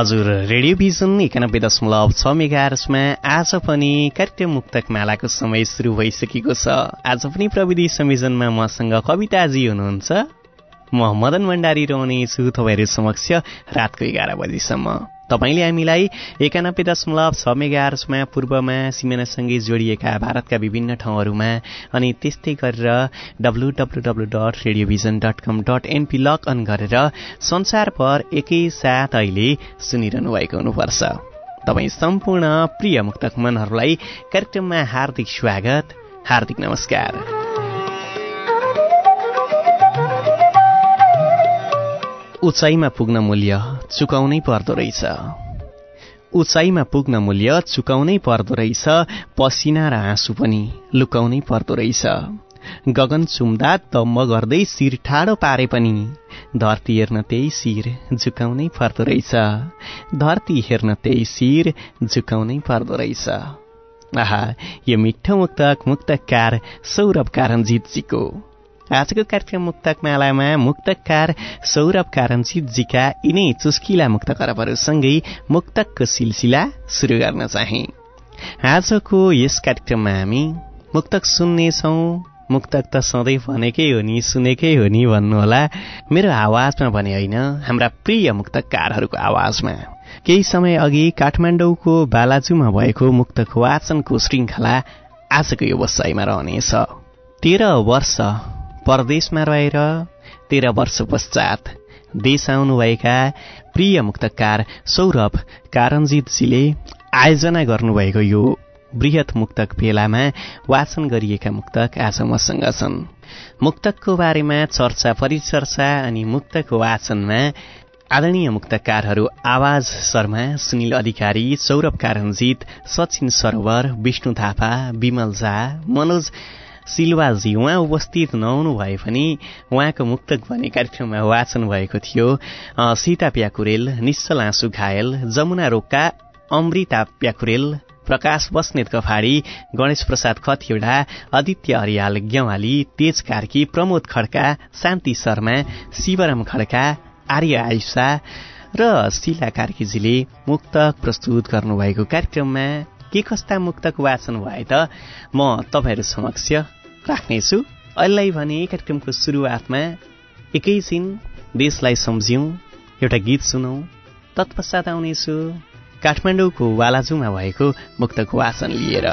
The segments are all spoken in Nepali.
हजुर रेडियो भिजन एकानब्बे दशमलव छ मेगार्समा आज पनि कार्यक्रम मुक्तक मालाको समय सुरु भइसकेको छ। आज पनि प्रविधि संयोजनमा मसँग कविताजी हुनुहुन्छ। म मदन भण्डारी रहनेछु तपाईँहरू समक्ष रातको एघार बजीसम्म। तपाईँले हामीलाई एकानब्बे दशमलव छ मेगार्समा पूर्वमा सिमानासँगै जोडिएका भारतका विभिन्न ठाउँहरूमा अनि त्यस्तै गरेर W W W dot Radio Vision dot com dot NP log on गरेर संसारभर एकैसाथ अहिले सुनिरहनु भएको हुनुपर्छ। तपाईँ सम्पूर्ण प्रिय मुक्तक मनहरूलाई कार्यक्रममा हार्दिक स्वागत हार्दिक नमस्कार। उचाइमा पुग्न मूल्य चुकाउनै पर्दो रहेछ। उचाइमा पुग्न मूल्य चुकाउनै पर्दो रहेछ पसिना र आँसु पनि लुकाउनै पर्दो रहेछ। गगन चुम्दा तम्म गर्दै शिर ठाडो पारे पनि धरती हेर्न त्यही शिर झुकाउनै पर्दो रहेछ। धरती हेर्न त्यही शिर झुकाउनै पर्दो रहेछ। आहा यो मिठो मुक्तक मुक्तकार सौरभ कारन्जितजीको आजको कार्यक्रम मुक्तक मालामा मुक्तकार सौरभ कारन्जितजीका यिनै चुस्किला मुक्त करपहरूसँगै मुक्तकको सिलसिला सुरु गर्न चाहे आजको यस कार्यक्रममा हामी मुक्तक सुन्नेछौँ मुक्तक त सधैँ भनेकै हो नि सुनेकै हो नि भन्नुहोला मेरो आवाजमा भने होइन हाम्रा प्रिय मुक्तकारहरूको आवाजमा केही समय अघि काठमाडौँको बालाजुमा भएको मुक्तक वाचनको श्रृङ्खला आजको यो वसाइमा रहनेछ तेह्र वर्ष परदेशमा रहेर तेह्र वर्ष पश्चात देश आउनुभएका प्रिय मुक्तकार सौरभ कारन्जितजीले आयोजना गर्नुभएको यो वृहत मुक्तक भेलामा वाचन गरिएका मुक्तक आज मसँग छन्। मुक्तकको बारेमा चर्चा परिचर्चा अनि मुक्तको वाचनमा आदरणीय मुक्तकारहरू आवाज शर्मा सुनिल अधिकारी सौरभ कारन्जित सचिन सरोवर विष्णु थापा विमल झा मनोज सिलवाजी उहाँ उपस्थित नहुनु भए पनि उहाँको मुक्तक भन्ने कार्यक्रममा वाचन भएको थियो। सीता प्याकुरेल निश्चल आँसु घायल जमुना रोक्का अमृता प्याकुरेल प्रकाश बस्नेत कफाडी गणेश प्रसाद खतिवडा आदित्य हरियाल ग्यवाली तेज कार्की प्रमोद खड्का शान्ति शर्मा शिवराम खड्का आर्य आयुषा र शिला कार्कीजीले मुक्तक प्रस्तुत गर्नुभएको कार्यक्रममा के कस्ता मुक्तक वाचन भए त म तपाईँहरू समक्ष राख्नेछु। अहिले भने कार्यक्रमको सुरुवातमा एकैछिन देशलाई सम्झ्यौँ एउटा गीत सुनौ तत्पश्चात आउनेछु काठमाडौँको वालाजुमा भएको मुक्तको वाचन लिएर।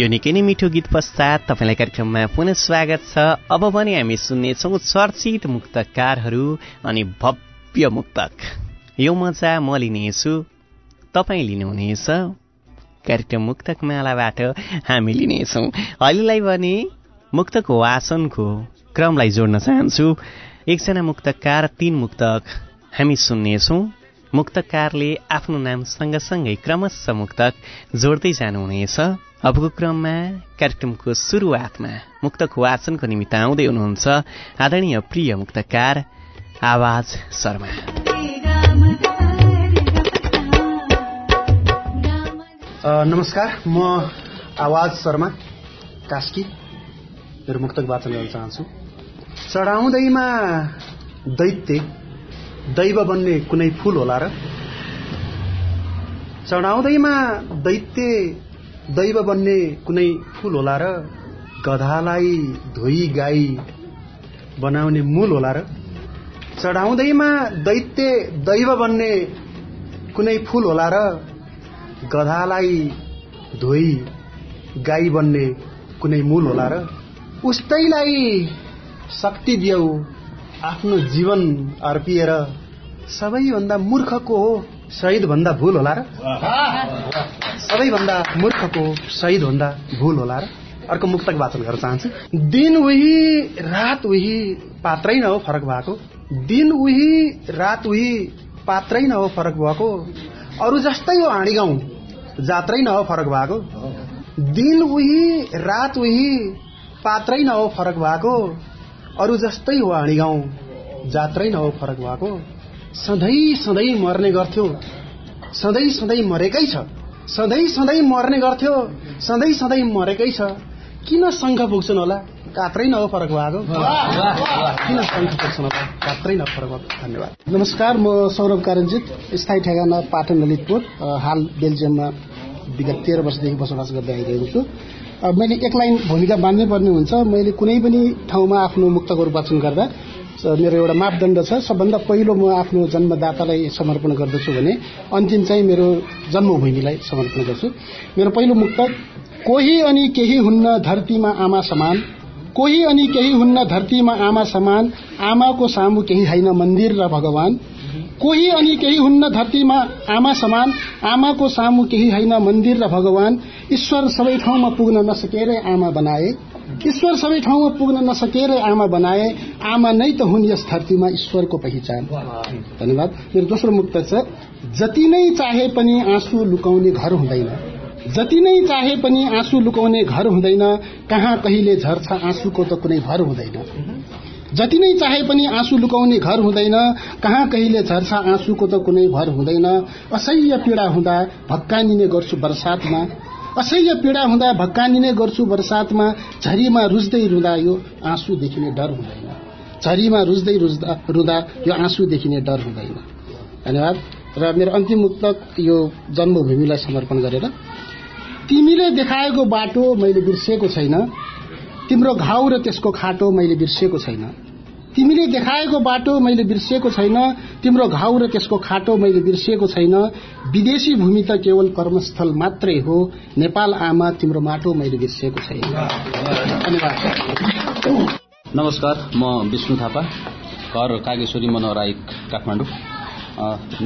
यो निकै नै मिठो गीत पश्चात तपाईँलाई कार्यक्रममा पुनः स्वागत छ। अब पनि हामी सुन्नेछौँ चर्चित मुक्तकारहरू अनि भव्य मुक्तक। यो मजा म लिनेछु तपाईँ लिनुहुनेछ। कार्यक्रम मुक्तक मालाबाट हामी लिनेछौँ। अहिलेलाई भने मुक्तक वाचनको क्रमलाई जोड्न चाहन्छु। एकजना मुक्तकार तीन मुक्तक हामी सुन्नेछौँ। मुक्तकारले आफ्नो नाम सँगसँगै क्रमशः मुक्तक जोड्दै जानुहुनेछ। अबको क्रममा कार्यक्रमको सुरुवातमा मुक्तक वाचनको निमित्त आउँदै हुनुहुन्छ आदरणीय प्रिय मुक्तकार आवाज शर्मा। नमस्कार म आवाज शर्मा कास्की मेरो मुक्तक वाचन गर्न चाहन्छु। चढाउँदैमा दैत्य दैव बन्ने कुनै फुल होला र? चढाउँदैमा दैत्य दैव बन्ने कुनै फुल होला र? गधालाई धोई गाई बनाउने मूल होला र? चढाउँदैमा दैत्य दैव बन्ने कुनै फुल होला र? गधालाई धोई गाई बन्ने कुनै मूल होला र? उस्तैलाई शक्ति दियौ आफ्नो जीवन अर्पिएर सबैभन्दा मूर्खको हो शहीदभन्दा भूल होला र? सबैभन्दा मूर्खको शहीदभन्दा भूल होला र? अर्को मुक्तक वाचन गर्न चाहन्छु। दिन उही रात उही पात्रै न हो फरक भएको। दिन उही रात उही पात्रै न हो फरक भएको। अरू जस्तै हो हाँडी गाउँ जात्रै न हो फरक भएको। दिन उही रात उही पात्रै न हो फरक भएको। अरू जस्तै हो हाँडी गाउँ जात्रै न हो फरक भएको। सधैँ सधैँ मर्ने गर्थ्यो। सधैँ सधैँ मरेकै छ। सधैँ सधैँ मर्ने गर्थ्यो। सधैँ सधैँ मरेकै छ। किन शङ्ख पुग्छन् होला? कात्रै न हो फरक भएको किन शङ्ख पुग्छन् होला? कात्रै न फरक भएको धन्यवाद। नमस्कार म सौरभ कारणजित स्थायी ठेगाना पाटन ललितपुर हाल बेल्जियममा विगत तेह्र वर्षदेखि बसोबास गर्दै आइरहेको छु। मैले एक लाइन भूमिका बाँध्नै पर्ने हुन्छ। मैले कुनै पनि ठाउँमा आफ्नो मुक्तकहरू वाचन गर्दा मेरो एउटा मापदण्ड छ। सबभन्दा पहिलो म आफ्नो जन्मदातालाई समर्पण गर्दछु भने अन्तिम चाहिँ मेरो जन्मभूमिलाई समर्पण गर्छु। मेरो पहिलो मुक्तक कोही अनि केही हुन्न धरतीमा आमा समान कोही अनि केही हुन्न धरतीमा आमा समान आमाको सामु केही होइन मन्दिर र भगवान कोही अनि केही हुन्न धरतीमा आमा समान आमाको सामु केही होइन मन्दिर र भगवान ईश्वर सबै ठाउँमा पुग्न नसकेरै आमा बनाए। ईश्वर सबै ठाउँमा पुग्न नसकेरै आमा बनाए आमा नै त हुन् यस धरतीमा ईश्वरको पहिचान। धन्यवाद। मेरो दोस्रो मुक्त छ जति नै चाहे पनि आँसु लुकाउने घर हुँदैन। जति नै चाहे पनि आँसु लुकाउने घर हुँदैन कहाँ कहिले झर्छ आँसुको त कुनै भर हुँदैन। जति नै चाहे पनि आँसु लुकाउने घर हुँदैन कहाँ कहिले झर्छ आँसुको त कुनै भर हुँदैन। असह्य पीडा हुँदा भक्कानिने गर्छु बर्सातमा। असह्य पीडा हुँदा भक्कानिने गर्छु बर्सातमा झरीमा रुच्दै रुँदा यो आँसु देखिने डर हुँदैन। झरीमा रुच्दै रुच्दा रुँदा यो आँसु देखिने डर हुँदैन। धन्यवाद। र मेरो अन्तिम मुक्तक यो जन्मभूमिलाई समर्पण गरेर तिमीले देखाएको बाटो मैले बिर्सेको छैन। तिम्रो घाउ र त्यसको खाटो मैले बिर्सेको छैन। तिमीले देखाएको बाटो मैले बिर्सेको छैन तिम्रो घाउ र त्यसको खाटो मैले बिर्सेको छैन। विदेशी भूमि त केवल कर्मस्थल मात्रै हो नेपाल आमा तिम्रो माटो मैले बिर्सेको छैन। नमस्कार म विष्णु थापा घर कागेश्वरी मनोहराई काठमाडौँ।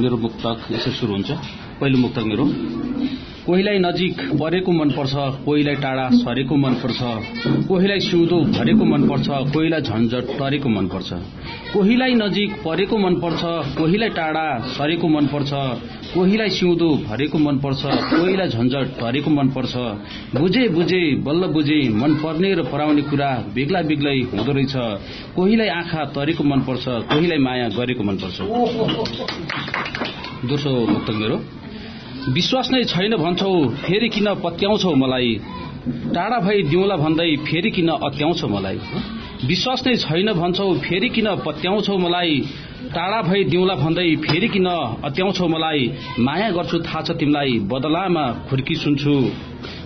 मेरो मुक्तक यसरी सुरु हुन्छ। पहिलो मुक्तक मेरो। कोहीलाई नजिक परेको मनपर्छ कोहीलाई टाढा सरेको मनपर्छ कोहीलाई सिउँदो भरेको मनपर्छ कोहीलाई झन्झट टरेको मनपर्छ। कोहीलाई नजिक परेको मनपर्छ कोहीलाई टाढा सरेको मनपर्छ कोहीलाई सिउँदो भरेको मनपर्छ कोहीलाई झन्झट टरेको मनपर्छ। बुझे बुझे बल्ल बुझे मन पर्ने र पराउने कुरा बेग्ला बेग्लै हुँदो रहेछ। कोहीलाई आँखा तरेको मनपर्छ कोहीलाई माया गरेको मनपर्छ। दोस्रो विश्वास नै छैन भन्छौ फेरि किन पत्याउँछौ मलाई? टाढा भई दिउँला भन्दै फेरि किन अत्याउँछौ मलाई? विश्वास नै छैन भन्छौ फेरि किन पत्याउँछौ मलाई? टाढा भई दिउँला भन्दै फेरि किन अत्याउँछौ मलाई? माया गर्छु थाहा छ तिमीलाई बदलामा खुर्की सुन्छु।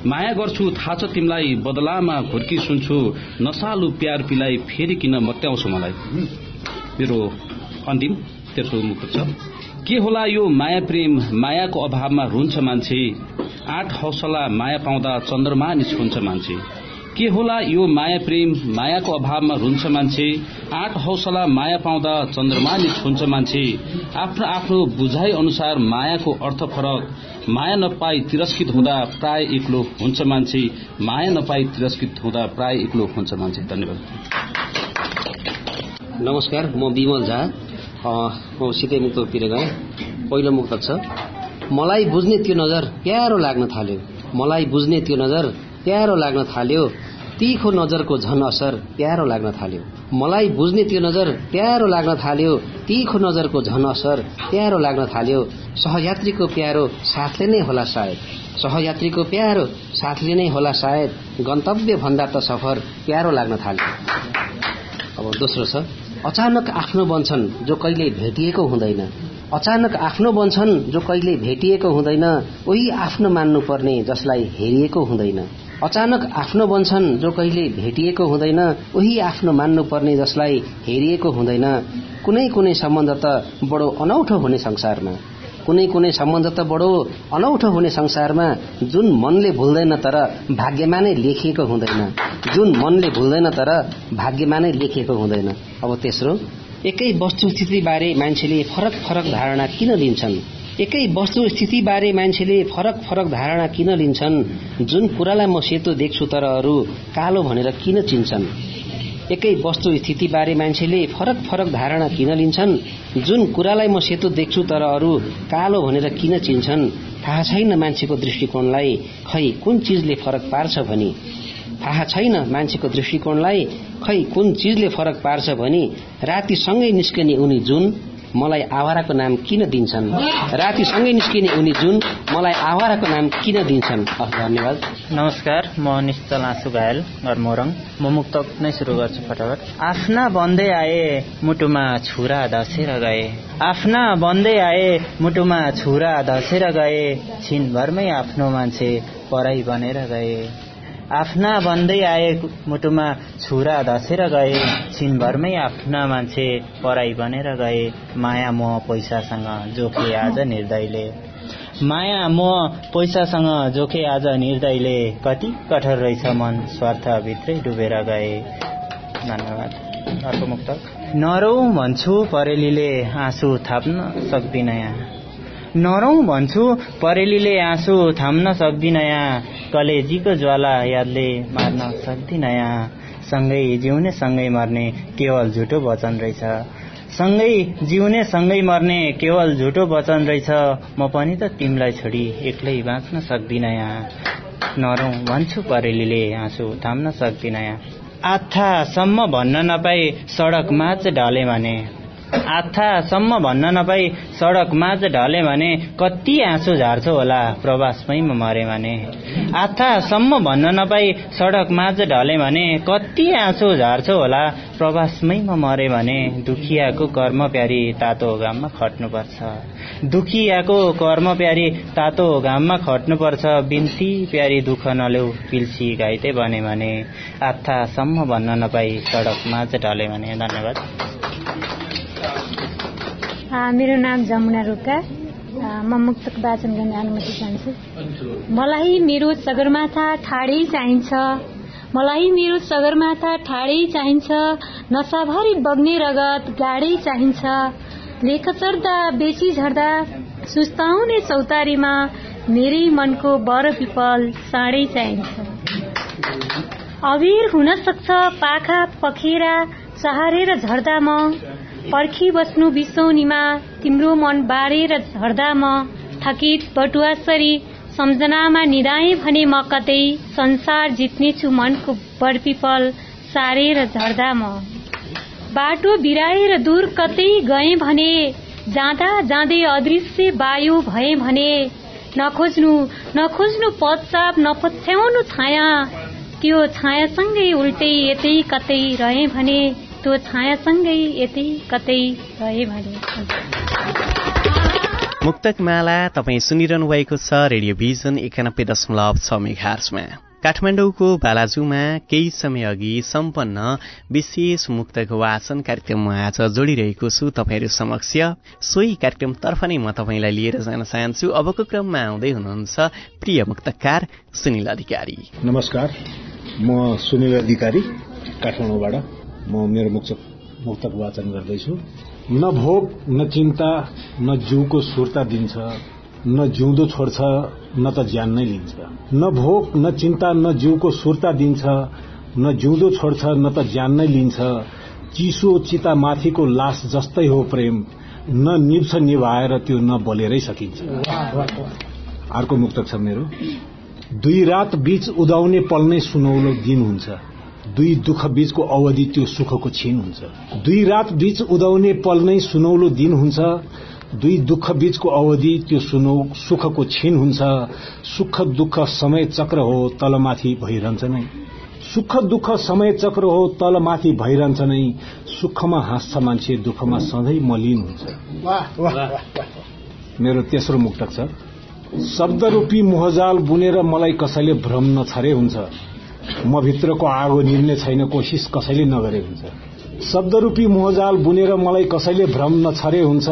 माया गर्छु थाहा छ तिमीलाई बदलामा खुर्की सुन्छु। नसालु प्यार पिलाई फेरि किन मत्याउँछौ मलाई? मेरो अन्तिम। तेस्रो मुक्त छ। के होला यो माया प्रेम मायाको अभावमा रुन्छ मान्छे? आठ हौसला माया पाउँदा चन्द्रमा निस्कुन्छ मान्छे। के होला यो माया प्रेम मायाको अभावमा रुन्छ मान्छे? आठ हौसला माया पाउँदा चन्द्रमा निस्कुन्छ मान्छे। आफ्नो आफ्नो बुझाइ अनुसार मायाको अर्थ फरक। माया नपाई तिरस्कृत हुँदा प्राय एक्लो हुन्छ मान्छे। माया नपाई तिरस्कृत हुँदा प्राय एक्लो हुन्छ मान्छे। धन्यवाद। नमस्कार म विमल झा। म सिधै मुक्ततिर गएँ। पहिलो मुक्त छ। मलाई बुझ्ने त्यो नजर प्यारो लाग्न थाल्यो। मलाई बुझ्ने त्यो नजर प्यारो लाग्न थाल्यो। तिखो नजरको झन असर प्यारो लाग्न थाल्यो। मलाई बुझ्ने त्यो नजर प्यारो लाग्न थाल्यो। तिखो नजरको झन असर प्यारो लाग्न थाल्यो। सहयात्रीको प्यारो साथले नै होला सायद। सहयात्रीको प्यारो साथले नै होला सायद। गन्तव्य भन्दा त सफर प्यारो लाग्न थाल्यो। अब दोस्रो छ। अचानक आफ्नो बन्छन् जो कहिले भेटिएको हुँदैन अचानक आफ्नो बन्छन् जो कहिले भेटिएको हुँदैन उही आफ्नो मान्नु पर्ने जसलाई हेरिएको हुँदैन। अचानक आफ्नो बन्छन् जो कहिले भेटिएको हुँदैन उही आफ्नो मान्नु पर्ने जसलाई हेरिएको हुँदैन। कुनै कुनै सम्बन्ध त बडो अनौठो हुने संसारमा। कुनै कुनै सम्बन्ध त बडो अनौठो हुने संसारमा जुन मनले भुल्दैन तर भाग्यमा नै लेखिएको हुँदैन। जुन मनले भुल्दैन तर भाग्यमा नै लेखिएको हुँदैन। अब तेस्रो एकै वस्तुस्थितिबारे मान्छेले फरक फरक धारणा किन लिन्छन्? एकै वस्तुस्थितिबारे मान्छेले फरक फरक धारणा किन लिन्छन्? जुन कुरालाई म सेतो देख्छु तर अरू कालो भनेर किन चिन्छन्? एकै वस्तु स्थितिबारे मान्छेले फरक फरक धारणा किन लिन्छन्? जुन कुरालाई म सेतो देख्छु तर अरू कालो भनेर किन चिन्छन्? थाहा छैन मान्छेको दृष्टिकोणलाई। खै कुन चिजले फरक पार्छ भनी? थाहा छैन मान्छेको दृष्टिकोणलाई। खै कुन चिजले फरक पार्छ भनी? राति सँगै निस्कने उनी जुन मलाई आवाराको नाम किन दिन्छन्? राति सँगै निस्किने उनी जुन मलाई आवाराको नाम किन दिन्छन्? धन्यवाद। नमस्कार म निश्चल आँसु घायल घर मोरङ म मुक्तक नै सुरु गर्छु फटाफट। आफ्ना बन्दै आए मुटुमा छुरा धसेर गए। आफ्ना बन्दै आए मुटुमा छुरा धसेर गए। छिनभरमै आफ्नो मान्छे पराई बनेर गए। आफ्ना बन्दै आए मुटुमा छुरा धसेर गए छिनभरमै आफ्ना मान्छे पराई बनेर गए। माया मोह पैसासँग जोखे आज निर्दयले। माया मोह पैसासँग जोखे आज निर्दयले। कति कठोर रहेछ मन स्वार्थभित्रै डुबेर गए। धन्यवाद। अर्को मुक्त। नरौ भन्छु परेलीले आँसु थाप्न सक्दिन यहाँ। नरौँ भन्छु परेलीले आँसु थाम्न सक्दिन यहाँ कलेजीको ज्वाला यादले मार्न सक्दिन यहाँ सँगै जिउने सँगै मर्ने केवल झुटो वचन रहेछ। सँगै जिउने सँगै मर्ने केवल झुटो वचन रहेछ। म पनि त तिमीलाई छोडी एक्लै बाँच्न सक्दिन यहाँ नरौँ भन्छु परेलीले आँसु थाम्न सक्दिन यहाँ आथासम्म भन्न नपाई सडकमा चाहिँ ढले भने। आथासम्म भन्न नपाई सडकमा चाहिँ ढले भने कति आँसु झार्छौ होला? प्रवासमै म मरे भने। आथासम्म भन्न नपाई सडकमा चाहिँ ढले भने कति आँसु झार्छौ होला? प्रवासमै म मरे भने दुखियाको कर्म प्यारी तातो घाममा खट्नुपर्छ। दुखियाको कर्म प्यारी तातो घाममा खट्नुपर्छ। बिन्ती प्यारी दुःख नलेउ पिल्सी घाइते भने। आथासम्म भन्न नपाई सडकमा चाहिँ ढले भने। धन्यवाद। मेरो नाम जमुना रोका। म मुक्तक वाचन गर्ने अनुमति चाहन्छु। मलाई मेरो सगरमाथा ठाडै चाहिन्छ। मलाई मेरो सगरमाथा ठाडै चाहिन्छ। नसाभरि बग्ने रगत गाडै चाहिन्छ। लेख चढ्दा बेची झर्दा सुस्ताउने चौतारीमा मेरै मनको बर पिपल साँडै चाहिन्छ। अबिर हुन सक्छ पाखा पखेरा सहारेर झर्दा म। पर्खी बस्नु बिसौनीमा तिम्रो मन बारेर झर्दा म थकित बटुवासरी सम्झनामा निदाएँ भने म कतै संसार जित्नेछु मनको बडपिपल सारेर झर्दा म। बाटो बिराएर दूर कतै गए भने जाँदा जाँदै अदृश्य वायु भए भने नखोज्नु नखोज्नु पदचाप नपछ्याउनु छाया त्यो छायासँगै उल्टै यतै कतै रहे भने त्यो छायासँगै यतै कतै रहे भने। मुक्तक माला तपाईँ सुनिरहनु भएको छ रेडियो भिजन एकानब्बे दशमलव छ मेघार्समा काठमाडौँको बालाजुमा केही समय अघि सम्पन्न विशेष मुक्तको वाचन कार्यक्रममा आज जोडिरहेको छु तपाईँहरू समक्ष। सोही कार्यक्रमतर्फ नै म तपाईँलाई लिएर जान चाहन्छु। अबको क्रममा आउँदै हुनुहुन्छ प्रिय मुक्तकार सुनिल अधिकारी। नमस्कार म सुनिल अधिकारी काठमाडौँबाट। म मेरो मुक्तक मुक्तक वाचन गर्दैछु। न भोग न चिन्ता न जिउको सुर्ता दिन्छ न जिउँदो छोड्छ न त ज्यान नै लिन्छ। न भोग न चिन्ता न जिउको सुर्ता दिन्छ न जिउँदो छोड्छ न त ज्यान नै लिन्छ। चिसो चिता माथिको लास जस्तै हो प्रेम न निप्छ निभाएर त्यो न बलेरै सकिन्छ। अर्को मुक्तक छ मेरो। दुई रात बीच उदाउने पल नै सुनौलो दिन हुन्छ। दुई दुःख बीचको अवधि त्यो सुखको छिन हुन्छ। दुई रात बीच उदाउने पल नै सुनौलो दिन हुन्छ। दुई दुःख बीचको अवधि त्यो सुनौ सुखको छिन हुन्छ। सुख दुःख समय चक्र हो तलमाथि भइरहन्छ नै। सुख दुःख समय चक्र हो तलमाथि भइरहन्छ नै। सुखमा हाँस्छ मान्छे दुःखमा सधैँ मलिन हुन्छ। मेरो तेस्रो मुक्तक छ। शब्द रूपी मोहजाल बुनेर मलाई कसैले भ्रम नछरे हुन्छ। म भित्रको आगो निल्ने छैन कोसिस कसैले नगरे हुन्छ। शब्द रूपी मोहजाल बुनेर मलाई कसैले भ्रम नछरे हुन्छ।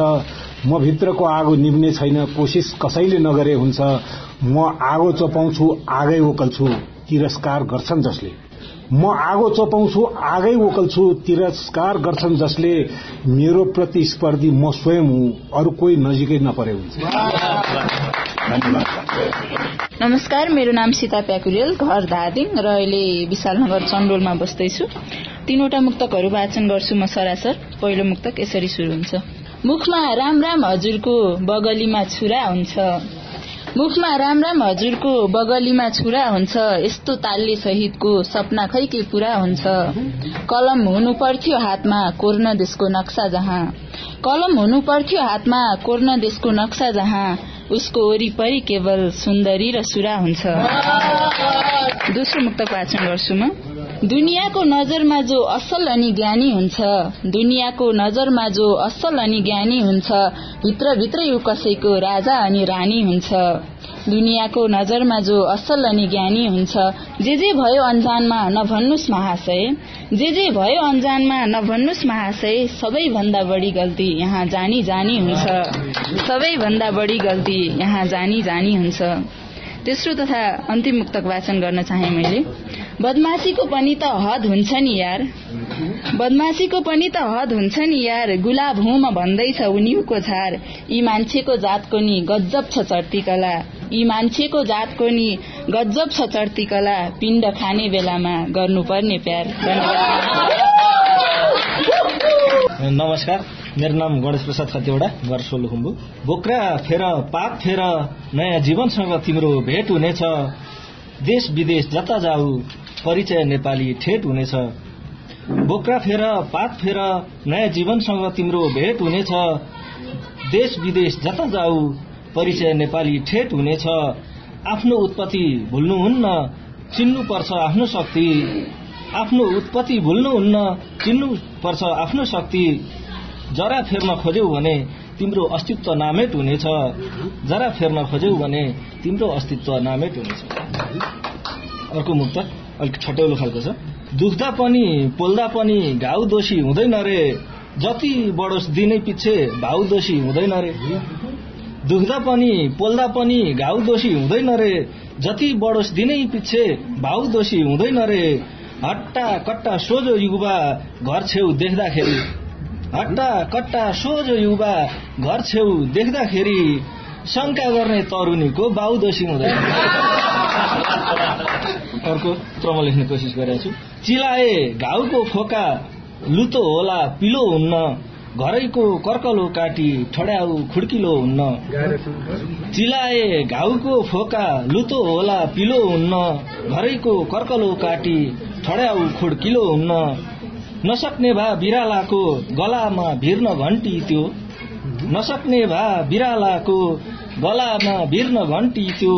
म भित्रको आगो निभ्ने छैन कोसिस कसैले नगरे हुन्छ। म आगो चपाउँछु आगै ओकल्छु तिरस्कार गर्छन् जसले। म आगो चपाउँछु आगै ओकल्छु तिरस्कार गर्छन् जसले। मेरो प्रतिस्पर्धी म स्वयं हुँ अरू कोही नजिकै नपरे हुन्छ। नमस्कार मेरो नाम सीता प्याकुरेल घर धादिङ र अहिले विशालनगर चण्डोलमा बस्दैछु। तीनवटा मुक्तकहरू वाचन गर्छु म सरासर। पहिलो मुक्तक यसरी शुरू हुन्छ। मुखमा राम राम हजुरको बगलीमा छुरा हुन्छ। मुखमा राम राम हजुरको बगलीमा छुरा हुन्छ यस्तो तालले सहितको सपना खै के पूरा हुन्छ। कलम हुनु पर्थ्यो हातमा कोर्न देशको नक्सा जहाँ। कलम हुनु पर्थ्यो हातमा कोर्न देशको नक्सा जहाँ। उसको वरिपरि केवल सुन्दरी र सुरा हुन्छ। दोस्रो मुक्तक वाचन गर्छु म। दुनियाँको नजरमा जो असल अनि ज्ञानी हुन्छ दुनियाँको नजरमा जो असल अनि ज्ञानी हुन्छ भित्रभित्रै ऊ कसैको राजा अनि रानी हुन्छ। दुनियाँको नजरमा जो असल अनि ज्ञानी हुन्छ जे जे भयो अन्जानमा नभन्नुस् महाशय जे जे भयो अन्जानमा नभन्नुस् महाशय सबैभन्दा बढी गल्ती यहाँ जानी जानी हुन्छ। सबैभन्दा बढी गल्ती यहाँ जानी जानी हुन्छ। तेस्रो तथा अन्तिम मुक्तक वाचन गर्न चाहे मैले। बदमासीको पनि त हद हुन्छ नि यार। बदमासीको पनि त हद हुन्छ नि यार। गुलाब हुँ भन्दैछ उनीको छार यी मान्छेको जातको नि गजब छ चर्ती कला। यी मान्छेको जातको नि गजब छ चर्ती कला। पिण्ड खाने बेलामा गर्नुपर्ने प्यार। नमस्कार। मेरो नाम गणेश प्रसाद खतिवडा घर सोलुखुम्बु। बोक्रा फेर पाप फेर नयाँ जीवनसँग तिम्रो भेट हुनेछ। देश विदेश जता जाऊ परिचय नेपाली ठेट हुनेछ। बोक्रा फेर पात फेर नयाँ जीवनसँग तिम्रो भेट हुनेछ। देश विदेश जता जाऊ परिचय नेपाली ठेट हुनेछ। आफ्नो उत्पत्ति भुल्नुहुन्न चिन्नुपर्छ आफ्नो शक्ति। आफ्नो उत्पत्ति भुल्नुहुन्न चिन्नुपर्छ आफ्नो शक्ति। जरा फेर्न खोज्यौ भने तिम्रो अस्तित्व नामेट हुनेछ। जरा फेर्न खोज्यौ भने तिम्रो अस्तित्व नामेट हुनेछ। अर्को मुक्त। अलिक छटौलो खालको छ दुख्दा पनि पोल्दा पनि घाउ दोषी हुँदैन रे जति बढोस् दिनै पछि भाउ दोषी हुँदैन रे दुख्दा पनि पोल्दा पनि घाउ दोषी हुँदैन रे जति बढोस् दिनै पछि भाउ दोषी हुँदैन रे हट्टा कट्टा सोझो युवा घर छेउ देख्दाखेरि हट्टा कट्टा सोझो युवा घर छेउ देख्दाखेरि शङ्का गर्ने तरुणीको बाउ दोषी हुँदैन। अर्को क्रम लेख्ने कोसिस गरेको छु। चिलाए घाउको फोका लुतो होला पिलो हुन्न घरैको कर्कलो काटी ठड्याउ खुड्किलो हुन्न। चिलाए घाउको फोका लुतो होला पिलो हुन्न घरैको कर्कलो काटी ठड्याउ खुड्किलो हुन्न। नसक्ने भा बिरालाको गलामा भिर्न घन्टी त्यो। नसक्ने भा बिरालाको गलामा भिर्न घन्टी त्यो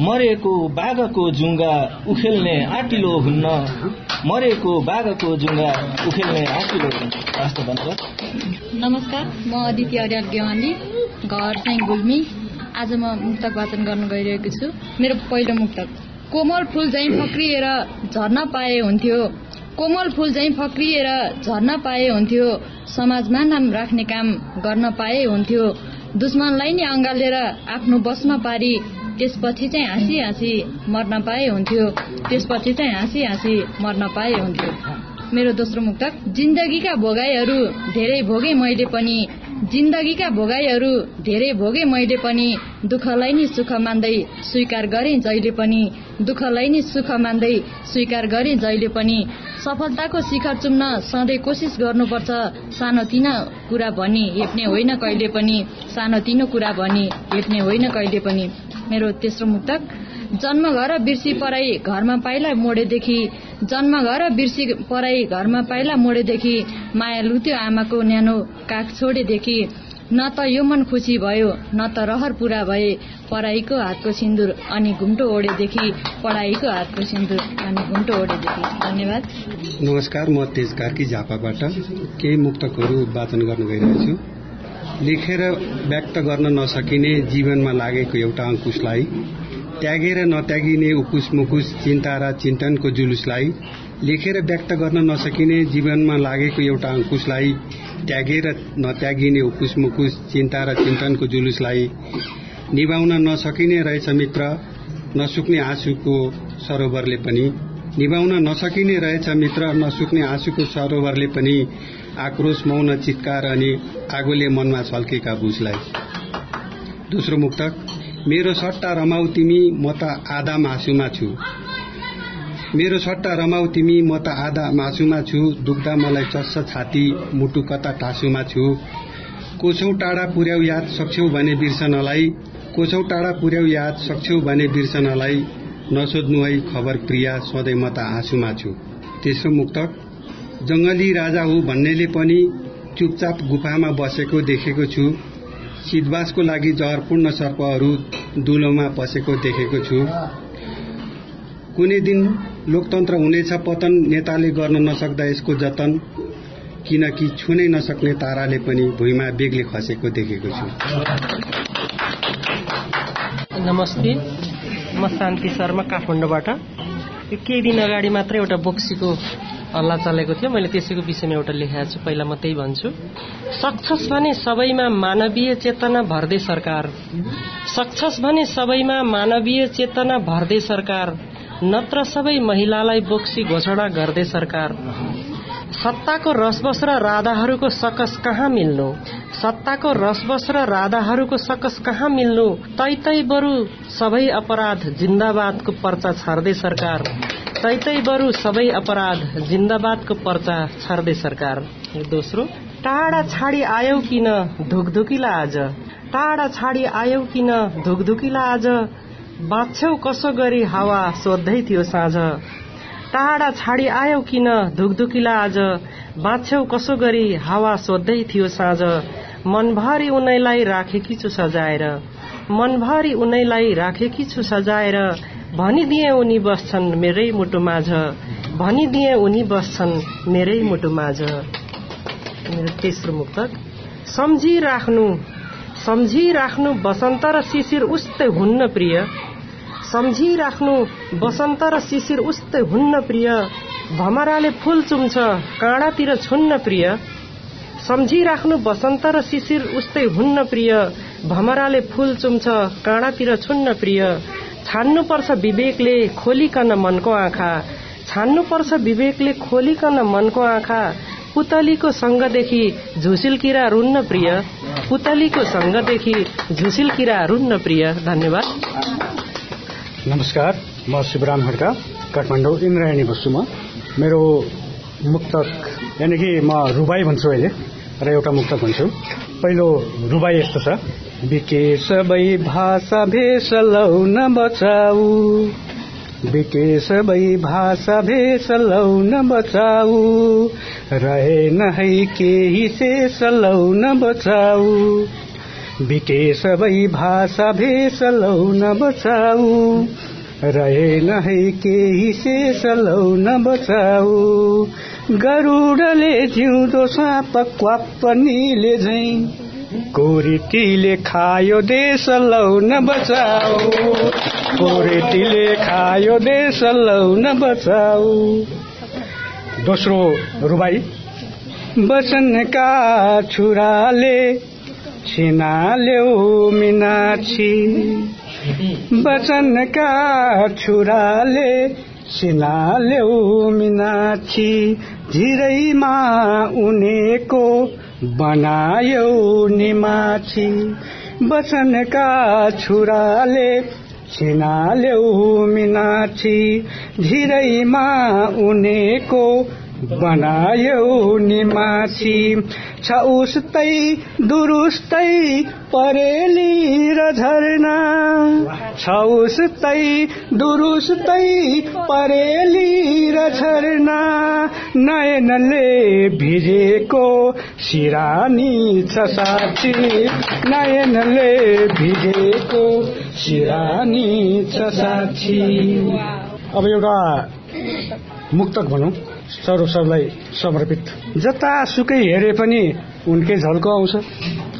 मरेको बाघको जुङ्गा उखेल्ने आटिलो हुन्न। मरेको बाघको जुङ्गा उखेल्ने आटिलो हुन्न। नमस्कार म अदिति अर्याल गेवाली घर चाहिँ गुल्मी। आज म मुक्तक वाचन गर्न गइरहेको छु। मेरो पहिलो मुक्तक। कोमल फुल चाहिँ फक्रिएर झर्न पाए हुन्थ्यो। कोमल फुल चाहिँ फक्रिएर झर्न पाए हुन्थ्यो। समाजमा नाम राख्ने काम गर्न पाए हुन्थ्यो। दुश्मनलाई नि अँगालेर आफ्नो बस्न पारी त्यसपछि चाहिँ हाँसी हाँसी मर्न पाए हुन्थ्यो। त्यसपछि चाहिँ हाँसी हाँसी मर्न पाए हुन्थ्यो। मेरो दोस्रो मुक्तक जिन्दगीका भोगाईहरू धेरै भोगे मैले पनि। जिन्दगीका भोगाईहरू धेरै भोगे मैले पनि दुःखलाई नि सुख मान्दै स्वीकार गरे जहिले पनि दुःखलाई नि सुख मान्दै स्वीकार गरे जहिले पनि। सफलताको शिखर चुम्न सधैँ कोसिस गर्नुपर्छ सानोतिनो कुरा भनी हेप्ने होइन कहिले पनि सानोतिनो कुरा भनी हेप्ने होइन कहिले पनि। मेरो तेस्रो मुक्तक। जन्म घर बिर्सी पराई घरमा पाइला मोडेदेखि जन्म घर बिर्सी पराई घरमा पाइला मोडेदेखि माया लुत्यो आमाको न्यानो काख छोडेदेखि न त यो मन खुसी भयो न त रहर पूरा भए पढाइको हातको सिन्दुर अनि घुम्टो ओढेदेखि पढाइको हातको सिन्दुर अनि घुम्टो ओढेदेखि धन्यवाद। नमस्कार म तेज कार्की झापाबाट केही मुक्तकहरू वाचन गर्न गइरहेको छु लेखेर व्यक्त गर्न नसकिने जीवनमा लागेको एउटा अङ्कुशलाई त्यागेर नत्यागिने उकुस मुकुस चिन्ता र चिन्तनको जुलुसलाई लेखेर व्यक्त गर्न नसकिने जीवनमा लागेको एउटा अङ्कुशलाई त्यागेर नत्यागिने उकुस मुकुस चिन्ता र चिन्तनको जुलुसलाई निभाउन नसकिने रहेछ मित्र नसुक्ने आँसुको सरोवरले पनि। निभाउन नसकिने रहेछ मित्र नसुक्ने आँसुको सरोवरले पनि आक्रोश मौन चितकार अनि आगोले मनमा छल्केका बुझलाई दोस्रो मुक्तक। मेरो सट्टा रमाउ तिमी म त आधा मासुमा छु। मेरो सट्टा रमाउ तिमी म त आधा मासुमा छु। दुख्दा मलाई चस्स छाती मुटु कता टासुमा छु। कोछौ टाढा पुर्याउ याद सक्छौ भने बिर्सनलाई। कोछौ टाढा पुर्याउ याद सक्छौ भने बिर्सनलाई। नसोध्नु है खबर प्रिया सधैँ म त आँसुमा छु। तेस्रो मुक्तक जंगली राजा हो भन्नेले पनि चुपचाप गुफामा बसेको देखेको छु। शीतवासको लागि जहरपूर्ण सर्पहरू दुलोमा पसेको देखेको छु। कुनै दिन लोकतन्त्र हुनेछ पतन नेताले गर्न नसक्दा यसको जतन किनकि छुनै नसक्ने ताराले पनि भुइँमा बेग्ले खसेको देखेको छु। नमस्ते म शान्ति शर्मा काठमाडौँबाट। केही दिन अगाडि मात्रै एउटा बोक्सीको हल्ला चलेको थियो। मैले त्यसैको विषयमा एउटा लेखाएको छु। पहिला म त्यही भन्छु। सक्छस् भने सबैमा मानवीय चेतना भर्दै सरकार। सक्छस् भने सबैमा मानवीय चेतना भर्दै सरकार। नत्र सबै महिलालाई बोक्सी घोषणा गर्दै सरकार। सत्ताको रसबस र राधाहरूको सकस कहाँ मिल्नु? सत्ताको रसबस र राधाहरूको सकस कहाँ मिल्नु? तै तै बरु सबै अपराध जिन्दाबादको पर्चा छर्दै सरकार। तै तै बरु सबै अपराध जिन्दाबादको पर्चा छर्दै सरकार। दोस्रो टाढा छाडी आयौ किन धुकधुकिला आज? टाढा छाडी आयौ किन धुकधुकिला आज? बाँच्छौ कसो गरी हावा सोध्दै थियो साँझ। टाढा छाडी आयौ किन धुकधुकिला आज? बाँच्छौ कसो गरी हावा सोध्दै थियो साँझ। मनभरि उनैलाई राखेकी छु सजाएर। मनभरि उनैलाई राखेकी छु सजाएर। भनिदिए उनी बस्छन् मेरै मुटु माझ। भनिदिए उनी बस्छन् मेरै मुटु माझ। मेरो तेस्रो मुक्तक। सम्झिराख्नु सम्झिराख्नु बसन्त र शिशिर उस्तै हुन्न प्रिय। सम्झिराख्नु बसन्त र शिशिर उस्तै हुन्न प्रिय। भमराले फूल चुम्छ काँडातिर छुन्न प्रिय। सम्झिराख्नु बसन्त र शिशिर उस्तै हुन्न प्रिय। भमराले फूल चुम्छ काँडातिर छुन्न प्रिय। छान्नुपर्छ विवेकले खोलिकन मनको आँखा। छान्नुपर्छ विवेकले खोलिकन मनको आँखा। पुतलीको सँगदेखि झुसिल किरा रुन्न प्रिय। पुतलीको सँगदेखि झुसिल किरा रुन्न प्रिय। धन्यवाद। नमस्कार म शिवराम खड्का काठमाडौँ इन्द्रायणी बस्छु म। मेरो मुक्तक यानि कि म रुबाई भन्छु अहिले र एउटा मुक्तक भन्छु। पहिलो रुबाई यस्तो छ। बिके सबै भाषा भेष लौन बचाऊ। बिके सबै भाषा भेष लौन बचाऊ। रहे है केही शेष लौन बचाऊ। बिके सबै भाषा भेष लौ न बचाऊ। रहेन है केही शेष लौ न बचाऊ। गरुडले जिउँदो साप क्वाप झैँ कोरेटीले खायो देश लौ न बचाऊ। कोरेटीले खायो देश लौ न बचाऊ। दोस्रो रुबाई। बसनका छुराले छिनाल्यो मिनाक्षी। बचनका छुराले सिनाल्यो मिनाक्षी। झिरैमा उनेको बनायो निमाछी बचनका छुराले छिनाल्यो मिनाक्षी झिरैमा उनेको बनायो निमाछी छ उस्तै दुरुस्तै परेली र झरना। छ उस्तै दुरुस्तै परेली र झरना। नयनले भिजेको सिरानी छ साथी नयनले भिजेको सिरानी छ साथी अब एउटा मुक्तक भनौँ। सरलाई समर्पित। जतासुकै हेरे पनि उनकै झल्को आउँछ।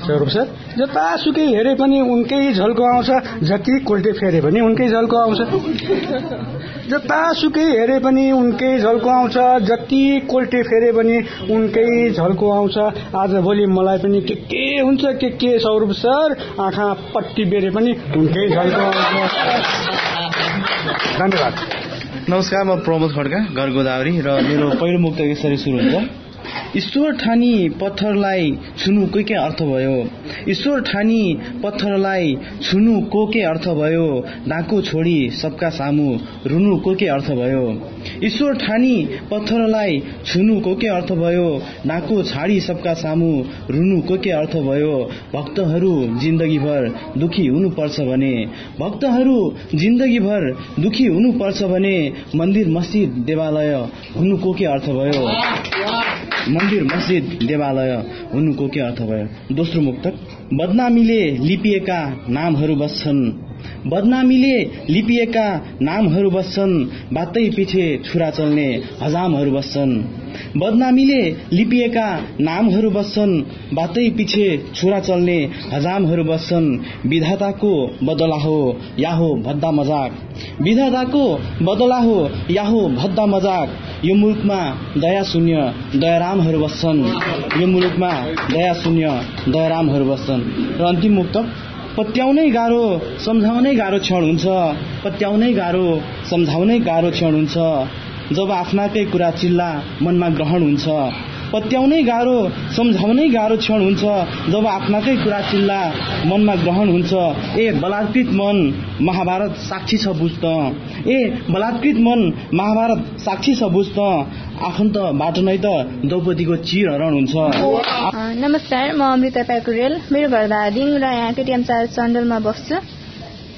सौरभ सर? जतासुकै हेरे पनि उनकै झल्को आउँछ। जति कोल्टे फेरे पनि उनकै झल्को आउँछ। जतासुकै हेरे पनि उनकै झल्को आउँछ। जति कोल्टे फेरे पनि उनकै झल्को आउँछ। आज भोलि मलाई पनि के के हुन्छ के के सौरभ सर? आँखा पट्टी बेरे पनि उनकै झल्को आउँछ। धन्यवाद। नमस्कार म प्रमोद खड्का घर गोदावरी र मेरो पहिलो मुक्त यसरी सुरु हुन्छ। ईश्वर ठानी पत्थरलाई छुनु को के अर्थ भयो? ईश्वर ठानी पत्थरलाई छुनु को के अर्थ भयो? डाको छोडी सबका सामु रुनु को के अर्थ भयो? ईश्वर ठानी पत्थरलाई छुनु को अर्थ भयो? डाको छाडी सबका सामु रुनु को अर्थ भयो? भक्तहरू जिन्दगीभर दुखी हुनुपर्छ भने भक्तहरू जिन्दगीभर दुखी हुनुपर्छ भने मन्दिर मस्जिद देवालय हुनुको के अर्थ भयो? मन्दिर मस्जिद देवालय हुनुको के अर्थ भयो? दोस्रो मुक्तक बदनामीले लिपिएका नामहरू बस्छन्। बदनामीले लिपिएका नामहरू बस्छन् बातै पछि छुरा चल्ने हजामहरू बस्छन्। बदनामीले लिपिएका नामहरू बस्छन् बातै पछि छुरा चल्ने हजामहरू बस्छन्। विधाताको बदला हो या हो भद्दा मजाक। विधाताको बदला हो या हो भद्दा मजाक। यो मुलुकमा दया शून्य दयारामहरू बस्छन्। यो मुलुकमा दया शून्य दयारामहरू बस्छन्। र अन्तिम मुक्त पत्याउनै गाह्रो सम्झाउनै गाह्रो क्षण हुन्छ। पत्याउनै गाह्रो सम्झाउनै गाह्रो क्षण हुन्छ। जब आफ्नाकै कुरा चिल्ला मनमा ग्रहण हुन्छ। पत्याउनै गाह्रो सम्झाउनै गाह्रो क्षण हुन्छ जब आफ्नाकै कुरा चिल्ला मनमा ग्रहण हुन्छ ए बलात्कृत मन महाभारत साक्षी छ बुझ्त। ए बलात्कृत मन महाभारत साक्षी छ बुझ्त। आफन्तबाट नै त द्रौपदीको चिर हरण हुन्छ। नमस्कार म अमृता प्याकुरेल मेरो घर धादिङ र यहाँ केटिएम चार चण्डलमा बस्छु।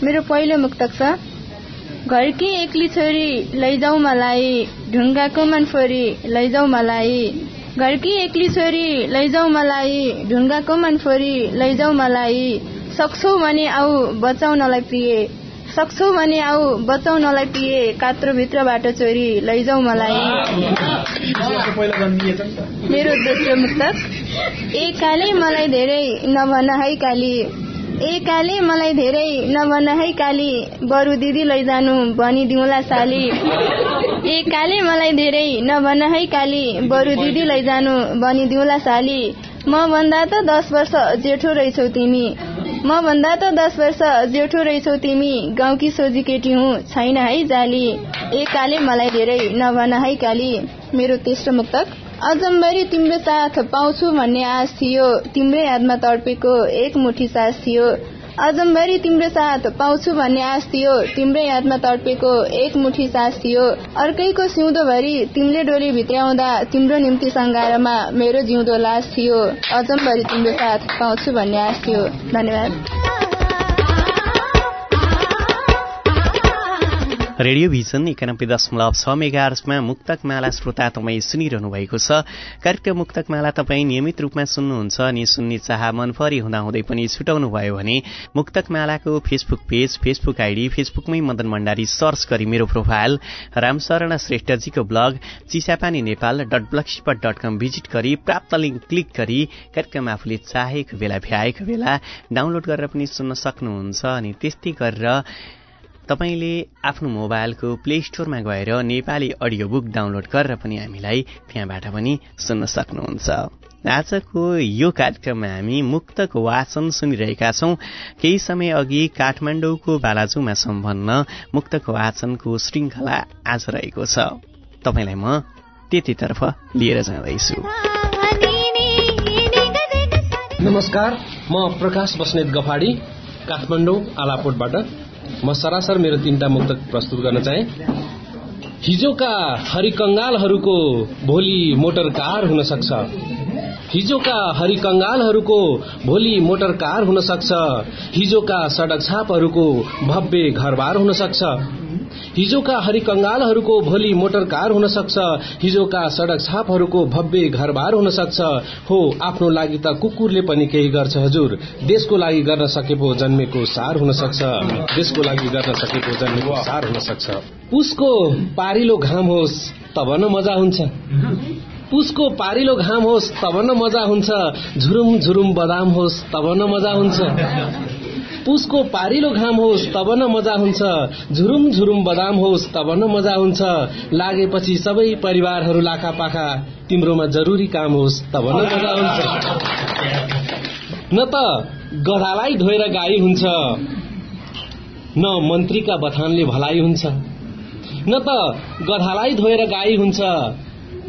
मेरो पहिलो मुक्तक छ घरकी एक्ली छोरी लैजाऊ मलाई ढुङ्गाको मन फोरी लैजाऊ मलाई घरकी एक्ली छोरी लैजाऊ मलाई ढुङ्गाको मन फोरी लैजाऊ मलाई सक्छौ भने आऊ बचाउनलाई प्रिय सक्छौ भने आऊ बचाउनलाई प्रिय कात्रोभित्रबाट चोरी लैजाऊ मलाई। मेरो दोस्रो मुक्तक ए काले मलाई धेरै नभन है काली। ए काले मलाई धेरै नभन है काली। बरु दिदी लैजानु भनिदिउँला साली। ए काले मलाई धेरै नभन है काली। बरु दिदी लैजानु भनिदिउँला साली। म भन्दा त दस वर्ष जेठो रहेछौ तिमी। म भन्दा त दस वर्ष जेठो रहेछौ तिमी। गाउँकी सोझी केटी हुँ छैन है जाली। ए काले मलाई धेरै नभन है काली। मेरो तेस्रो मुक्तक। अजम्बरी तिम्रो साथ पाउँछु भन्ने आश थियो। तिम्रै यादमा तडपेको एक मुठी सास थियो। अजम्बरी तिम्रो साथ पाउँछु भन्ने आश थियो। तिम्रै यादमा तडपेको एक मुठी सास थियो। अर्कैको सिउँदोभरि तिमीले डोली भित्र्याउँदा तिम्रो निम्ति सङ्घारमा मेरो जिउँदो लास थियो। अजम्बरी तिम्रो साथ पाउँछु भन्ने आश थियो। धन्यवाद। रेडियो भिजन एकानब्बे दशमलव छ मुक्तक माला श्रोता तपाईँ सुनिरहनु भएको छ। कार्यक्रम मुक्तक माला तपाईँ नियमित रूपमा सुन्नुहुन्छ अनि सुन्ने चाह मनभरि हुँदाहुँदै पनि छुटाउनु भयो भने मुक्तक मालाको फेसबुक पेज फेसबुक आइडी फेसबुकमै मदन भण्डारी सर्च गरी मेरो profile Ramsharan श्रेष्ठजीको blog Chisapani Nepal dot blogspot dot com visit गरी प्राप्त लिङ्क क्लिक गरी कार्यक्रम आफूले चाहेको बेला भ्याएको बेला डाउनलोड गरेर पनि सुन्न सक्नुहुन्छ अनि त्यस्तै गरेर तपाईँले आफ्नो मोबाइलको प्ले स्टोरमा गएर नेपाली अडियो बुक डाउनलोड गरेर पनि हामीलाई त्यहाँबाट पनि सुन्न सक्नुहुन्छ। आजको यो कार्यक्रममा हामी मुक्तको वाचन सुनिरहेका छौं। केही समय अघि काठमाडौँको बालाजुमा सम्पन्न मुक्तको वाचनको श्रृङ्खला आज रहेको छ। तपाईँलाई म त्यतितर्फ लिएर जाँदैछु। नमस्कार म प्रकाश बस्नेत गफाडी काठमाडौँ आलापोटबाट म सरासर मेरो तीनटा मुक्तक प्रस्तुत गर्न चाहे। हिजोका हरिकङ्गालहरूको भोलि मोटर कार हुन सक्छ। हिजोका हरिकङ्गालहरूको भोलि मोटर कार हुन सक्छ हिजोका सडक छापहरूको भव्य घरबार हुन सक्छ हिजोका हरिकङ्गालहरूको भोलि मोटर कार हुन सक्छ हिजोका सडक छापहरूको भव्य घरबार हुन सक्छ हो आफ्नो लागि त कुकुरले पनि केही गर्छ हजुर। देशको लागि गर्न सके पो जन्मेको सार हुन सक्छ देशको लागि गर्न सके पो जन्मेको सार हुन सक्छ पुसको पारिलो घाम होस् तब न मजा हुन्छ। पुसको पारिलो घाम होस् तब न मजा हुन्छ। झुरुम झुरुम बदाम होस् तब न मजा हुन्छ। पुसको पारिलो घाम होस् तब न मजा हुन्छ। झुरुम झुरुम बदाम होस् तब न मजा हुन्छ। लागेपछि सबै परिवारहरू लाखा पाखा तिम्रोमा जरुरी काम होस् तब न मजा हुन्छ। न त गधालाई धोएर गाई हुन्छ। न मन्त्रीका बथानले भलाइ हुन्छ। न त गधालाई धोएर गाई हुन्छ।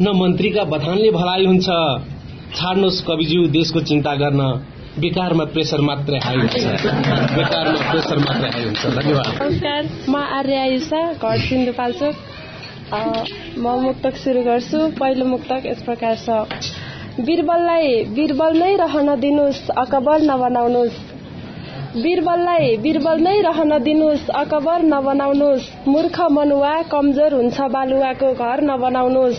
न मन्त्रीका बथानले भलाइ हुन्छ। छाड्नुहोस् कविज्यू देशको चिन्ता गर्न। बेकारमा प्रेसर मात्रै हाई हुन्छ। बेकारमा प्रेसर मात्रै हाई हुन्छ। धन्यवाद। नमस्कार म आर्य आयुषा घर सिन्धुपाल्चोक म मुक्तक सुरु गर्छु। पहिलो मुक्तक यस प्रकार छ। बिरबललाई बिरबल नै रहन दिनुहोस् अकबर नबनाउनुहोस्। बिरबललाई बिरबल नै रहन दिनुहोस् अकबर नबनाउनुहोस्। मूर्ख मनुवा कमजोर हुन्छ बालुवाको घर नबनाउनुहोस्।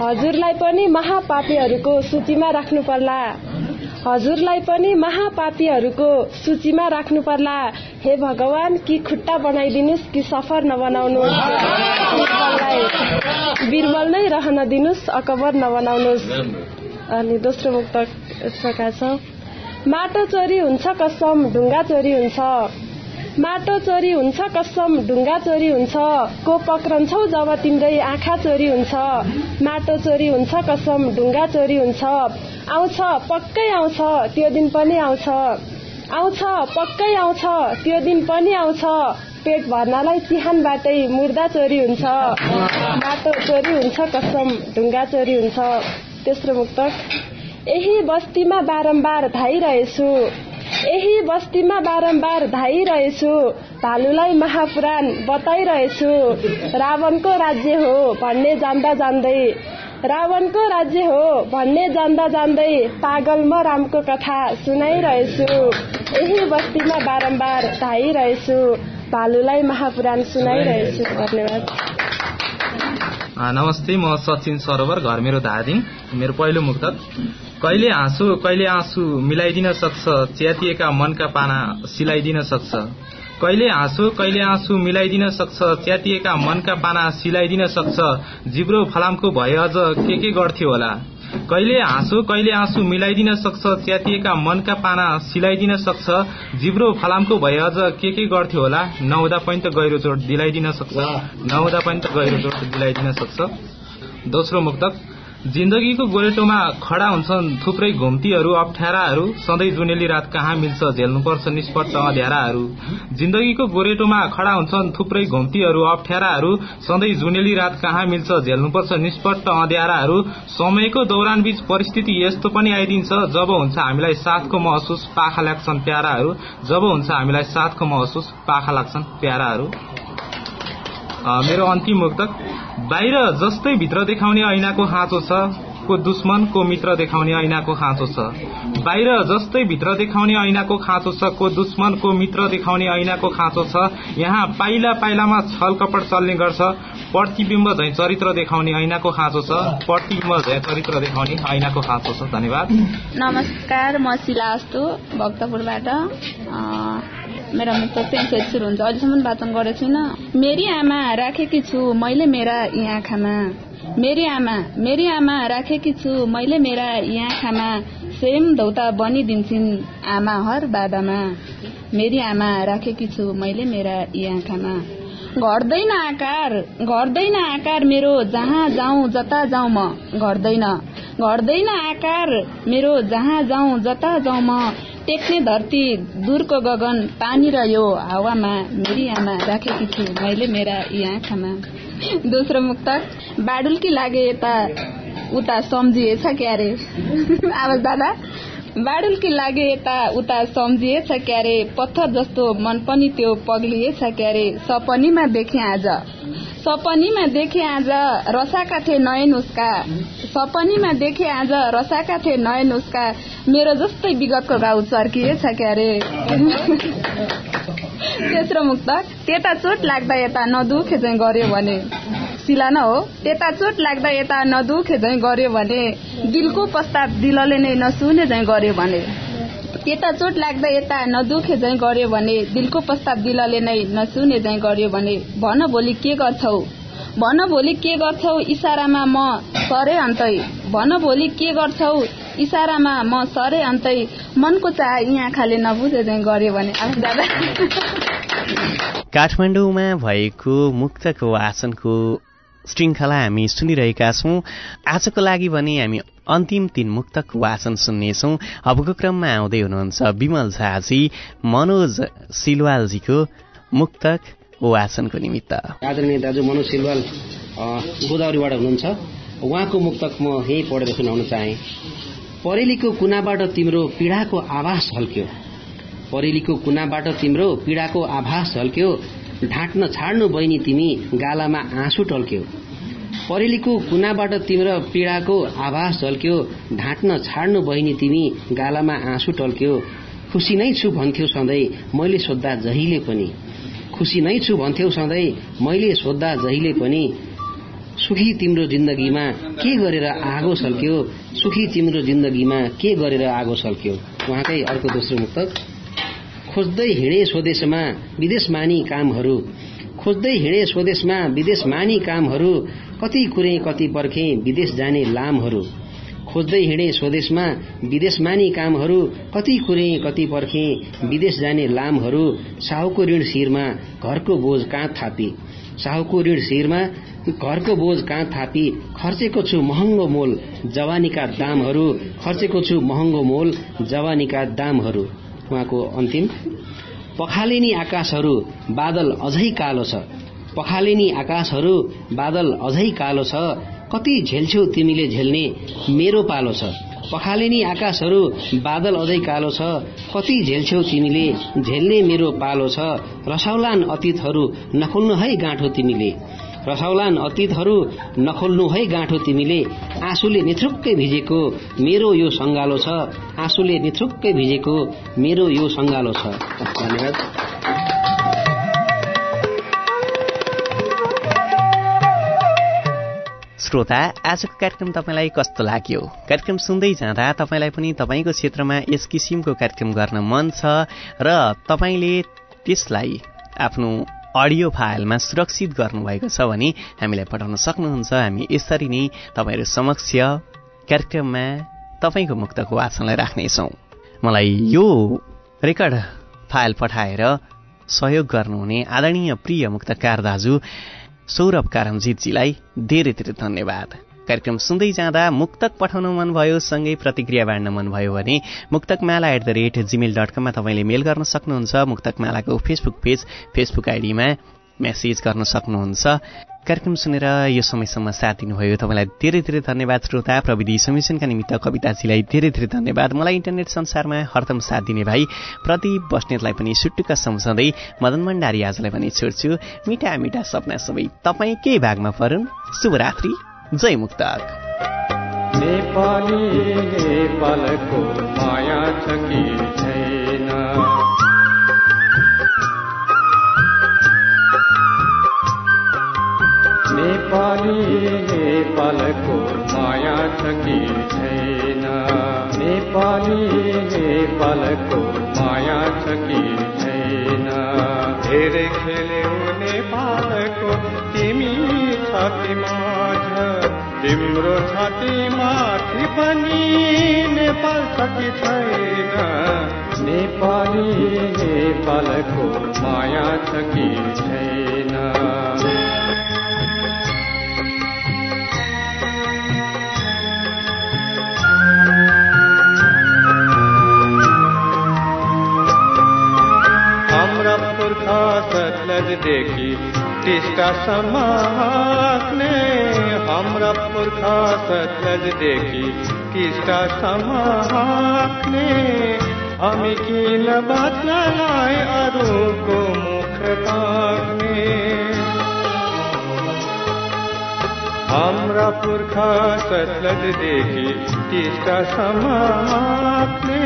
हजुरलाई पनि महापापीहरूको सूचीमा राख्नु पर्ला हजुरलाई पनि महापापीहरूको सूचीमा राख्नु पर्ला हे भगवान कि खुट्टा बनाइदिनुहोस् कि सफर नबनाउनुहोस्। बिरबल नै रहन दिनुहोस् अकबर नबनाउनुहोस्। अनि दोस्रो मुक्त यस प्रकार छ। माटो चोरी हुन्छ कसम ढुङ्गा चोरी हुन्छ। माटो चोरी हुन्छ कसम ढुङ्गा चोरी हुन्छ। को पक्रन्छौ जब तिम्रै आँखा चोरी हुन्छ। माटो चोरी हुन्छ कसम ढुङ्गा चोरी हुन्छ। आउँछ पक्कै आउँछ त्यो दिन पनि आउँछ। आउँछ पक्कै आउँछ त्यो दिन पनि आउँछ। पेट भर्नलाई चिहानबाटै मुर्दा चोरी हुन्छ। माटो चोरी हुन्छ कसम ढुङ्गा चोरी हुन्छ। तेस्रो मुक्तक। यही बस्तीमा बारम्बार धाइरहेछु। यही बस्तीमा बारम्बार धाइरहेछु। भालुलाई महापुराण बताइरहेछु। रावणको राज्य हो भन्ने जान्दा जान्दै। रावणको राज्य हो भन्ने जान्दा जान्दै पागल म रामको कथा सुनाइरहेछु। यही बस्तीमा बारम्बार धाइरहेछु। भालुलाई महापुराण सुनाइरहेछु। धन्यवाद। नमस्ते म सचिन सरोवर घर मेरो धादिङ मेरो पहिलो मुक्तक। कहिले हाँसु कहिले आँसु मिलाइदिन सक्छ? च्यातिएका मनका पाना सिलाइदिन सक्छ। कहिले हाँसो कहिले आँसु मिलाइदिन सक्छ? च्यातिएका मनका पाना सिलाइदिन सक्छ। जिब्रो फलामको भए अझ के के गर्थ्यो होला? कहिले हाँसो कहिले आँसु मिलाइदिन सक्छ? च्यातिएका मनका पाना सिलाइदिन सक्छ? जिब्रो फलामको भए अझ के के गर्थ्यो होला? नहुँदा पनि त गहिरो चोट दिलाइदिन सक्छ। नहुँदा पनि त गहिरो चोट दिलाइदिन सक्छ। दोस्रो मुक्तक। जिन्दगीको गोरेटोमा खडा हुन्छन् थुप्रै घुम्तीहरू अप्ठ्याराहरू। सधैँ जुनेली रात कहाँ मिल्छ झेल्नुपर्छ निष्पट्ट अँध्याराहरू। जिन्दगीको गोरेटोमा खडा हुन्छन् थुप्रै घुम्तीहरू अप्ठ्याराहरू। सधैँ जुनेली रात कहाँ मिल्छ झेल्नुपर्छ निष्पट्ट अँध्याराहरू। समयको दौरान बीच परिस्थिति यस्तो पनि आइदिन्छ जब हुन्छ हामीलाई साथको महसुस पाखा लाग्छन् प्याराहरू। जब हुन्छ हामीलाई साथको महसुस पाखा लाग्छन् प्याराहरू। मेरो अन्तिम मुक्तक बाहिर जस्तै भित्र देखाउने ऐनाको खाँचो छ को दुश्मन को मित्र देखाउने ऐनाको खाँचो छ। बाहिर जस्तै भित्र देखाउने ऐनाको खाँचो छ को दुश्मन को मित्र देखाउने ऐनाको खाँचो छ यहाँ पाइला पाइलामा छल कपट चल्ने गर्छ। प्रतिबिम्ब झै चरित्र देखाउने ऐनाको खाँचो छ प्रतिबिम्ब झै चरित्र देखाउने ऐनाको खाँचो छ। धन्यवाद। नमस्कार म शिला अस्तु भक्तपुरबाट मेरो मुख सुरु हुन्छ अहिलेसम्म वाचन गरेको छुइनँ मेरी आमा राखेकी छु मैले मेरा यी आँखामा मेरी आमा मेरी आमा राखेकी छु मैले मेरा यी आँखामा सेम धौता बनिदिन्छन् आमा हर बादामा मेरी आमा राखेकी छु मैले मेरा यी आँखामा घट्दैन आकार घट्दैन आकार मेरो जहाँ जाउँ जता जाउँ म घट्दैन घट्दैन आकार मेरो जहाँ जाउँ जता जाउँ म टेक्ने धरती दूरको गगन पानी र यो हावामा मेरी आमा राखेकी छु मैले मेरा यी आँखामा। दोस्रो मुक्तक बाडुल्की लागे यता उता सम्झिएछ क्यारे? आवाज दादा। बाडुल्की लागे यता उता सम्झिएछ क्यारे पत्थर जस्तो मन पनि त्यो पग्लिएछ क्यारे। सपनीमा देखे आज। सपनीमा देखे आज रसाका थिए नयन उसका। सपनीमा देखे आज रसाका थिए नयन उसका। मेरो जस्तै विगतको गाउँ चर्किएछ क्यारे। तेस्रो मुक्तक त्यता चोट लाग्दा यता नदुखे चाहिँ गर्यो भने। सिला न हो। त्यता चोट लाग्दा यता नदुखे झैँ गर्यो भने दिलको प्रस्ताव दिलले नै नसुने झैँ गर्यो भने। त्यता चोट लाग्दा यता नदुखे झैँ गर्यो भने दिलको प्रस्ताव दिलले नै नसुने झैँ गर्यो भने भन भोलि के गर्छौ? भन भोलि के गर्छौ इसारामा म सरे अन्तै? भन भोलि के गर्छौ इसारामा म सरे अन्तै? मनको चाह यी आँखाले नबुझे झैँ गर्यो भने काठमाडौँमा भएको मुक्तको वाचनको श्रृङ्खला हामी सुनिरहेका छौँ। आजको लागि भने हामी अन्तिम तीन मुक्तक वाचन सुन्नेछौँ। अबको क्रममा आउँदै हुनुहुन्छ विमल झाजी मनोज सिलवालजीको मुक्तक वाचनको निमित्त। आदरणीय दाजु मनोज सिलवाल गोदावरीबाट हुनुहुन्छ। उहाँको मुक्तक म यही पढेर सुनाउन चाहे। परेलीको कुनाबाट तिम्रो पीडाको आभास झल्क्यो परेलीको कुनाबाट तिम्रो पीडाको आभास झल्क्यो ढाँट्न छाड्नु बहिनी तिमी गालामा आँसु टल्क्यो। परेलीको कुनाबाट तिम्रो पीडाको आभास झल्क्यो। ढाँट्न छाड्नु बहिनी तिमी गालामा आँसु टल्क्यो। खुसी नै छु भन्थ्यौ सधैँ मैले सोद्धा जहिले पनि। खुसी नै छु भन्थ्यौ सधैँ मैले सोद्धा जहिले पनि। सुखी तिम्रो जिन्दगीमा के गरेर आगो सल्क्यो सुखी तिम्रो जिन्दगीमा के गरेर आगो सल्क्यो उहाँकै अर्को दोस्रो मुक्तक। खोज्दै हिँडे स्वदेशमा विदेश मानी कामहरू। खोज्दै हिँडे स्वदेशमा विदेश मानी कामहरू। कति कुरे कति पर्खे विदेश जाने लामहरू। खोज्दै हिँडे स्वदेशमा विदेश मानी कामहरू। कति कुरे कति पर्खे विदेश जाने लामहरू। साहुको ऋण शिरमा घरको बोझ काँध थापी? साहुको ऋण शिरमा घरको बोझ काँध थापी? खर्चेको छु महँगो मोल जवानीका दामहरू। खर्चेको छु महँगो मोल जवानीका दामहरू। उहाँको अन्तिम। पखालिनी आकाशहरू बादल अझै कालो छ। पखालिनी आकाशहरू बादल अझै कालो छ। कति झेल्छौ तिमीले झेल्ने मेरो पालो छ। पखालिनी आकाशहरू बादल अझै कालो छ। कति झेल्छौ तिमीले झेल्ने मेरो पालो छ। रसौलान अतीतहरू नखोल्नु है गाँठो तिमीले। रसौलान अतीतहरू नखोल्नु है गाँठो तिमीले। आँसुले निथुक्कै भिजेको मेरो यो सङ्गालो छ। आँसुले निथुक्कै भिजेको मेरो यो सङ्गालो छ। धन्यवाद। श्रोता आजको कार्यक्रम तपाईँलाई कस्तो लाग्यो? कार्यक्रम सुन्दै जाँदा तपाईँलाई पनि तपाईँको क्षेत्रमा यस किसिमको कार्यक्रम गर्न मन छ र तपाईँले त्यसलाई आफ्नो अडियो फाइलमा सुरक्षित गर्नुभएको छ भने हामीलाई पठाउन सक्नुहुन्छ। हामी यसरी नै तपाईँहरू समक्ष कार्यक्रममा तपाईँको मुक्तको वाचनलाई राख्नेछौँ। मलाई यो रेकर्ड फाइल पठाएर सहयोग गर्नुहुने आदरणीय प्रिय मुक्तकार दाजु सौरभ कारमजितजीलाई धेरै धेरै धन्यवाद। कार्यक्रम सुन्दै जाँदा मुक्तक पठाउन मन भयो सँगै प्रतिक्रिया बाँड्न मन भयो भने Muktakmala at the rate Gmail dot कममा तपाईँले मेल गर्न सक्नुहुन्छ। मुक्तकमालाको फेसबुक पेज फेसबुक आइडीमा मेसेज गर्न सक्नुहुन्छ। कार्यक्रम सुनेर यो समयसम्म साथ दिनुभयो। तपाईँलाई धेरै धेरै धन्यवाद श्रोता। प्रविधि समिशनका निमित्त कविताजीलाई धेरै धेरै धन्यवाद। मलाई इन्टरनेट संसारमा हरदम साथ दिने भाइ प्रति बस्नेतलाई पनि सुटुक्क सम्झँदै मदन भण्डारी आजलाई पनि छोड्छु। मिठा मिठा सपना सबै तपाईँकै भागमा परुन्। शुभरात्रि। जय मुक्तक। नेपाली नेपालको माया छैन? कि छैन। नेपाली नेपालको माया छ कि छैन। हाम्रा पुर्खा सतलजदेखि टिस्टासम्म हाँक्ने हाम्रा पुर्खा सतलजदेखि टिस्टासम्म हाँक्ने हामी किन बाँच्नलाई अरूको मुख ताक्ने? हाम्रा पुर्खा सतलजदेखि टिस्टासम्म हाँक्ने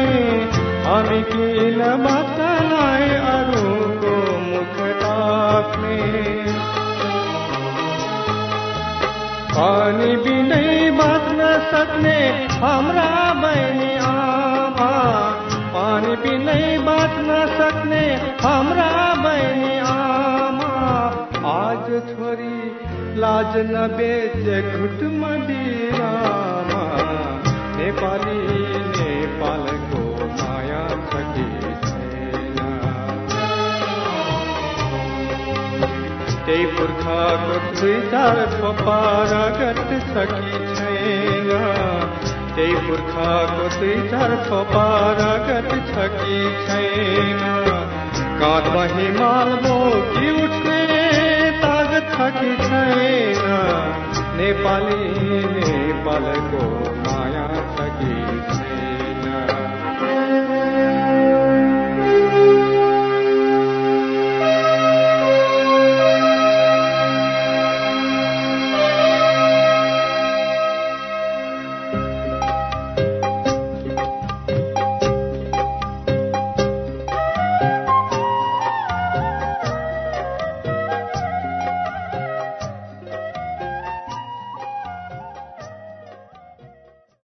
हामी किन बाँच्नलाई अरूको पानी बिनै बाँच्न सक्ने हाम्रा बहिनी आमा। पानी बिनै बाँच्न सक्ने हाम्रा बहिनी आमा। आज छोरी लाज नबेचे घुटमा बिरामा। नेपाली त्यही पुर्खाको दुई चार थोपा रगत छ कि छैन त्यही पुर्खाको दुई चार थोपा रगत छ कि छैन काँधमा हिमाल बोकी उठ्ने तागत कि छैन नेपाली नेपालको माया कि छैन